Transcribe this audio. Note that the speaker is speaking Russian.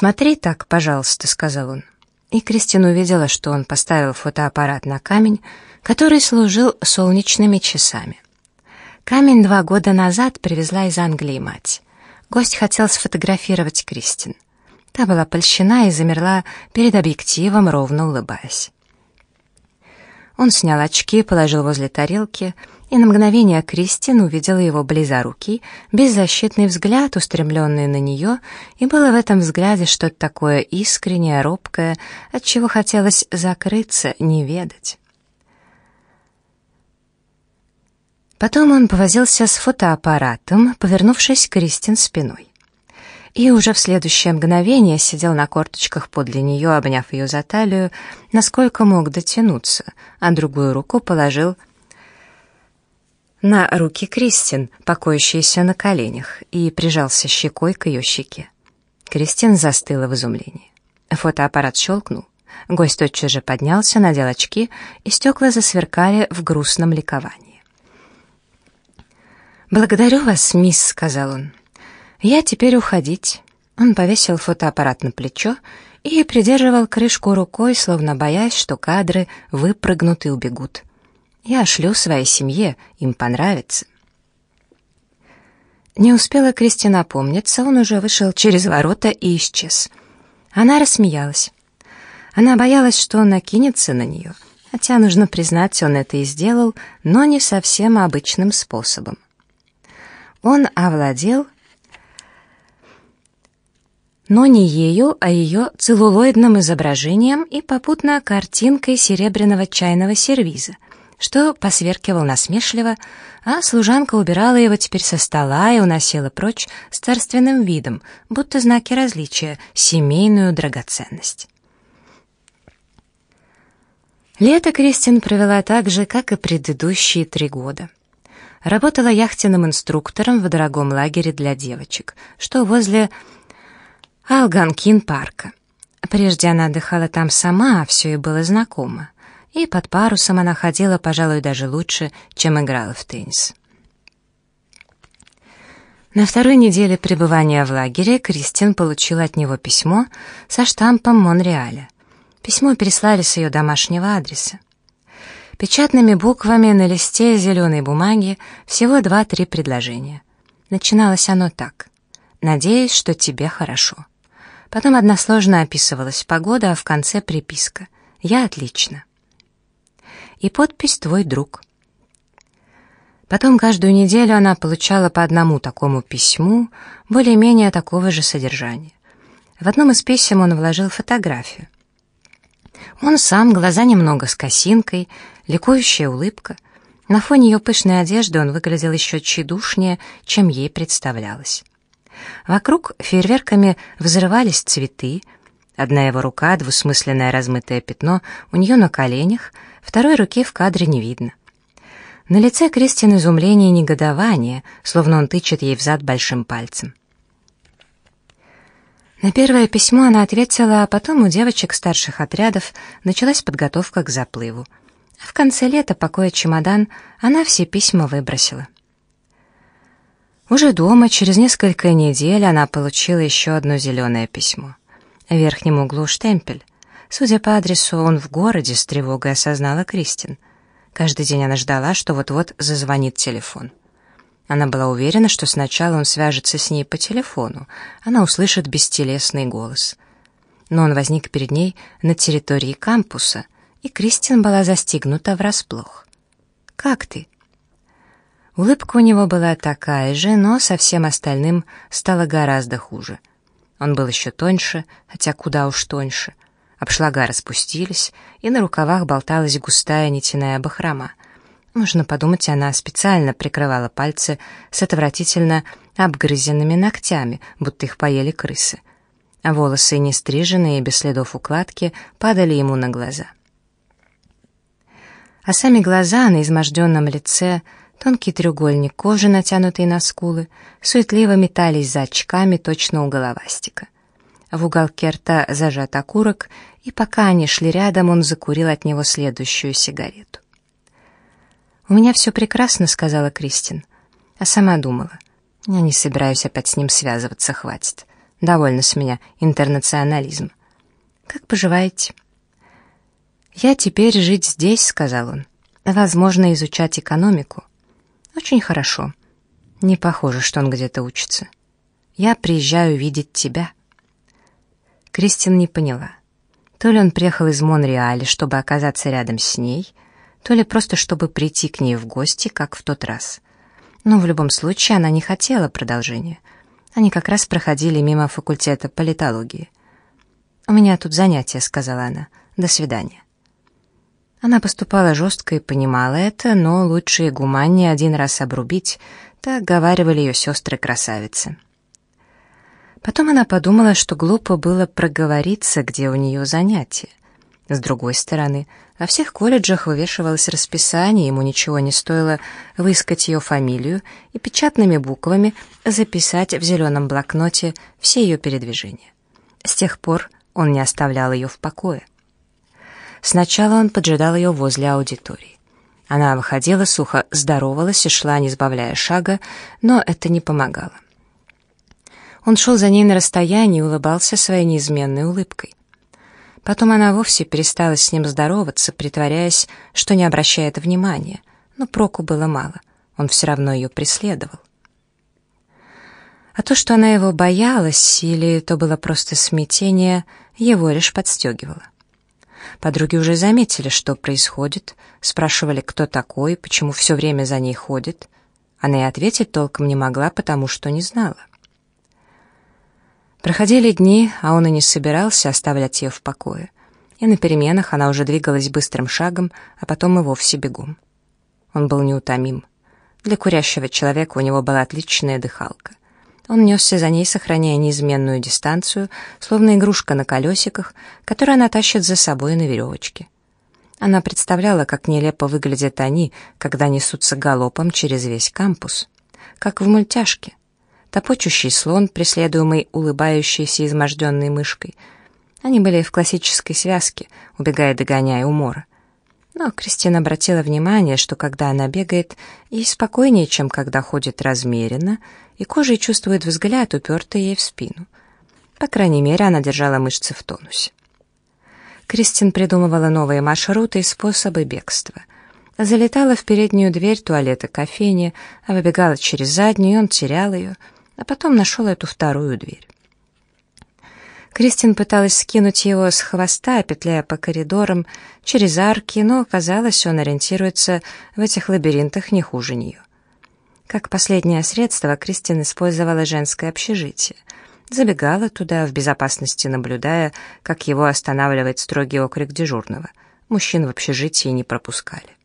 смотри так, пожалуйста», — сказал он. И Кристин увидела, что он поставил фотоаппарат на камень, который служил солнечными часами. Камень два года назад привезла из Англии мать. Гость хотел сфотографировать Кристин. Та была польщена и замерла перед объективом, ровно улыбаясь. Он снял очки, положил возле тарелки, и на мгновение Кристин увидела его близорукий, беззащитный взгляд, устремленный на нее, и было в этом взгляде что-то такое искреннее, робкое, от чего хотелось закрыться, не ведать. Потом он повозился с фотоаппаратом, повернувшись к Кристин спиной. И уже в следующее мгновение сидел на корточках подле нее, обняв ее за талию, насколько мог дотянуться, а другую руку положил на руки Кристин, покоящиеся на коленях, и прижался щекой к ее щеке. Кристин застыла в изумлении. Фотоаппарат щелкнул. Гость тотчас же поднялся, надел очки, и стекла засверкали в грустном ликовании. «Благодарю вас, мисс», — сказал он. «Я теперь уходить». Он повесил фотоаппарат на плечо и придерживал крышку рукой, словно боясь, что кадры выпрыгнут и убегут. «Я шлю своей семье, им понравится». Не успела Кристина опомниться, он уже вышел через ворота и исчез. Она рассмеялась. Она боялась, что он накинется на нее, хотя, нужно признать, он это и сделал, но не совсем обычным способом он овладел, но не ею, а ее целлулоидным изображением и попутно картинкой серебряного чайного сервиза, что посверкивал насмешливо, а служанка убирала его теперь со стола и уносила прочь с царственным видом, будто знаки различия, семейную драгоценность. Лето Кристин провела так же, как и предыдущие три года работала яхтенным инструктором в дорогом лагере для девочек, что возле Алганкин-парка. Прежде она отдыхала там сама, все ей было знакомо. И под парусом она ходила, пожалуй, даже лучше, чем играла в теннис. На второй неделе пребывания в лагере Кристин получила от него письмо со штампом Монреаля. Письмо переслали с ее домашнего адреса. Печатными буквами на листе зеленой бумаги всего два-три предложения. Начиналось оно так. «Надеюсь, что тебе хорошо». Потом односложно описывалась погода, а в конце приписка. «Я отлично». И подпись «Твой друг». Потом каждую неделю она получала по одному такому письму, более-менее такого же содержания. В одном из писем он вложил фотографию. Он сам, глаза немного с косинкой, ликующая улыбка. На фоне ее пышной одежды он выглядел еще тщедушнее, чем ей представлялось. Вокруг фейерверками взрывались цветы. Одна его рука, двусмысленное размытое пятно, у нее на коленях, второй руки в кадре не видно. На лице Кристин изумление и негодование, словно он тычет ей в зад большим пальцем. На первое письмо она ответила, а потом у девочек старших отрядов началась подготовка к заплыву. В конце лета, покоя чемодан, она все письма выбросила. Уже дома, через несколько недель, она получила еще одно зеленое письмо. В верхнем углу штемпель. Судя по адресу, он в городе, с тревогой осознала Кристин. Каждый день она ждала, что вот-вот зазвонит телефон. Она была уверена, что сначала он свяжется с ней по телефону, она услышит бестелесный голос. Но он возник перед ней на территории кампуса, и Кристин была застигнута врасплох. «Как ты?» Улыбка у него была такая же, но со всем остальным стало гораздо хуже. Он был еще тоньше, хотя куда уж тоньше. Обшлага распустились, и на рукавах болталась густая нитяная бахрома. Можно подумать, она специально прикрывала пальцы с отвратительно обгрызенными ногтями, будто их поели крысы. А волосы, не стриженные, без следов укладки, падали ему на глаза. А сами глаза на изможденном лице, тонкий треугольник кожи, натянутый на скулы, суетливо метались за очками точно у головастика. В уголке рта зажат окурок, и пока они шли рядом, он закурил от него следующую сигарету. «У меня все прекрасно», — сказала Кристин. А сама думала. «Я не собираюсь опять с ним связываться, хватит. Довольно с меня интернационализм. Как поживаете? Я теперь жить здесь, сказал он. Возможно, изучать экономику. Очень хорошо. Не похоже, что он где-то учится. Я приезжаю видеть тебя. Кристин не поняла. То ли он приехал из Монреаля, чтобы оказаться рядом с ней, то ли просто чтобы прийти к ней в гости, как в тот раз. Но в любом случае она не хотела продолжения. Они как раз проходили мимо факультета политологии. «У меня тут занятие», — сказала она. «До свидания». Она поступала жестко и понимала это, но лучше и гуманнее один раз обрубить, так говаривали ее сестры-красавицы. Потом она подумала, что глупо было проговориться, где у нее занятия. С другой стороны, во всех колледжах вывешивалось расписание, ему ничего не стоило выискать ее фамилию и печатными буквами записать в зеленом блокноте все ее передвижения. С тех пор он не оставлял ее в покое. Сначала он поджидал ее возле аудитории. Она выходила, сухо здоровалась и шла, не сбавляя шага, но это не помогало. Он шел за ней на расстоянии и улыбался своей неизменной улыбкой. Потом она вовсе перестала с ним здороваться, притворяясь, что не обращает внимания, но проку было мало, он все равно ее преследовал. А то, что она его боялась, или то было просто смятение, его лишь подстегивало. Подруги уже заметили, что происходит, спрашивали, кто такой, почему все время за ней ходит. Она и ответить толком не могла, потому что не знала. Проходили дни, а он и не собирался оставлять ее в покое. И на переменах она уже двигалась быстрым шагом, а потом и вовсе бегом. Он был неутомим. Для курящего человека у него была отличная дыхалка. Он несся за ней, сохраняя неизменную дистанцию, словно игрушка на колесиках, которую она тащит за собой на веревочке. Она представляла, как нелепо выглядят они, когда несутся галопом через весь кампус. Как в мультяшке. Топочущий слон, преследуемый улыбающейся изможденной мышкой. Они были в классической связке, убегая догоняя умора. Но Кристина обратила внимание, что когда она бегает, ей спокойнее, чем когда ходит размеренно, и кожей чувствует взгляд, упертый ей в спину. По крайней мере, она держала мышцы в тонусе. Кристин придумывала новые маршруты и способы бегства. Залетала в переднюю дверь туалета кофейни, а выбегала через заднюю, и он терял ее, а потом нашел эту вторую дверь. Кристин пыталась скинуть его с хвоста, петляя по коридорам, через арки, но, казалось, он ориентируется в этих лабиринтах не хуже нее. Как последнее средство, Кристин использовала женское общежитие. Забегала туда, в безопасности наблюдая, как его останавливает строгий окрик дежурного. Мужчин в общежитии не пропускали.